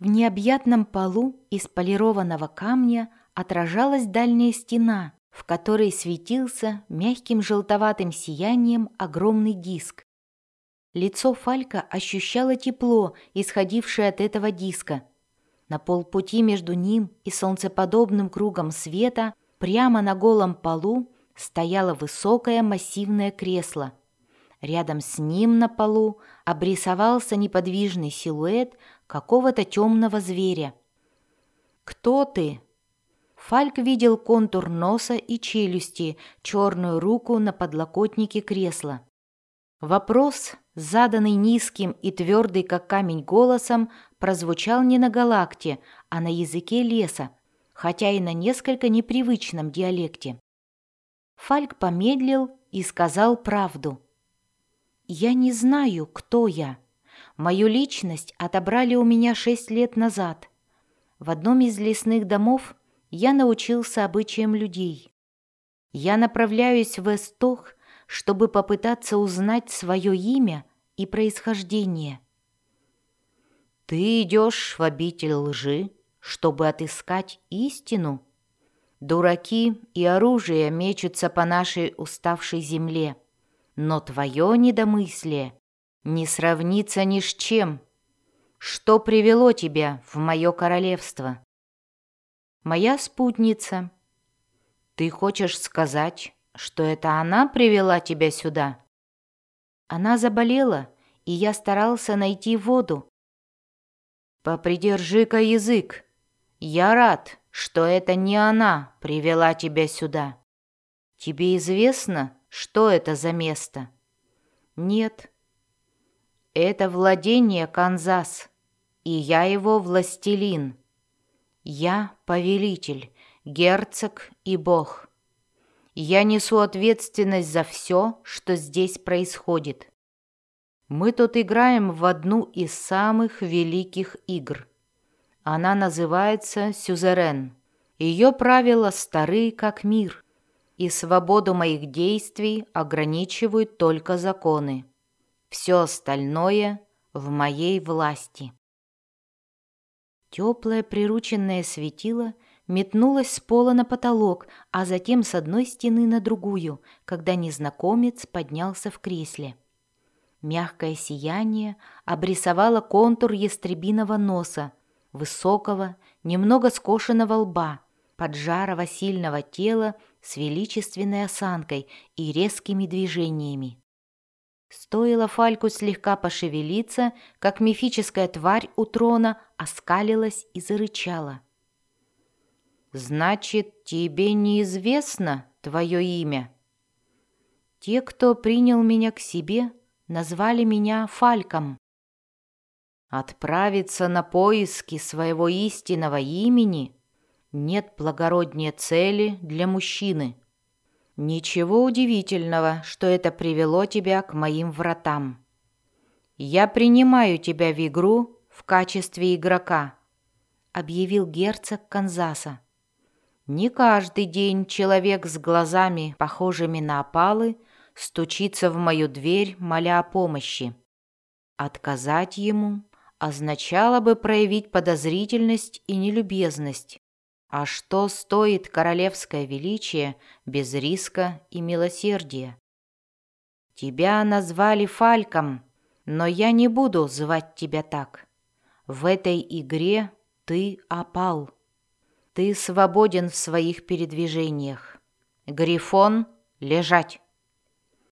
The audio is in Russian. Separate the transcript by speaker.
Speaker 1: В необъятном полу из полированного камня отражалась дальняя стена, в которой светился мягким желтоватым сиянием огромный диск. Лицо Фалька ощущало тепло, исходившее от этого диска. На полпути между ним и солнцеподобным кругом света прямо на голом полу стояло высокое массивное кресло. Рядом с ним на полу обрисовался неподвижный силуэт какого-то темного зверя. «Кто ты?» Фальк видел контур носа и челюсти, черную руку на подлокотнике кресла. Вопрос, заданный низким и твердый, как камень, голосом, прозвучал не на галакте, а на языке леса, хотя и на несколько непривычном диалекте. Фальк помедлил и сказал правду. «Я не знаю, кто я. Мою личность отобрали у меня шесть лет назад. В одном из лесных домов я научился обычаям людей. Я направляюсь в Эстох, чтобы попытаться узнать свое имя и происхождение. Ты идешь в обитель лжи, чтобы отыскать истину? Дураки и оружие мечутся по нашей уставшей земле, но твое недомыслие не сравнится ни с чем. Что привело тебя в мое королевство? Моя спутница. Ты хочешь сказать, что это она привела тебя сюда? Она заболела, и я старался найти воду. Попридержи-ка язык. Я рад, что это не она привела тебя сюда. Тебе известно, что это за место? Нет. Это владение Канзас, и я его властелин. Я повелитель, герцог и бог. Я несу ответственность за все, что здесь происходит. Мы тут играем в одну из самых великих игр. Она называется «Сюзерен». Ее правила стары, как мир, и свободу моих действий ограничивают только законы. Все остальное в моей власти. Теплое прирученное светило метнулось с пола на потолок, а затем с одной стены на другую, когда незнакомец поднялся в кресле. Мягкое сияние обрисовало контур ястребиного носа, высокого, немного скошенного лба, поджарого сильного тела с величественной осанкой и резкими движениями. Стоило Фальку слегка пошевелиться, как мифическая тварь у трона оскалилась и зарычала. «Значит, тебе неизвестно твое имя?» «Те, кто принял меня к себе, назвали меня Фальком». «Отправиться на поиски своего истинного имени нет благороднее цели для мужчины». «Ничего удивительного, что это привело тебя к моим вратам. Я принимаю тебя в игру в качестве игрока», — объявил герцог Канзаса. «Не каждый день человек с глазами, похожими на опалы, стучится в мою дверь, моля о помощи. Отказать ему означало бы проявить подозрительность и нелюбезность, а что стоит королевское величие без риска и милосердия? Тебя назвали Фальком, но я не буду звать тебя так. В этой игре ты опал. Ты свободен в своих передвижениях. Грифон, лежать.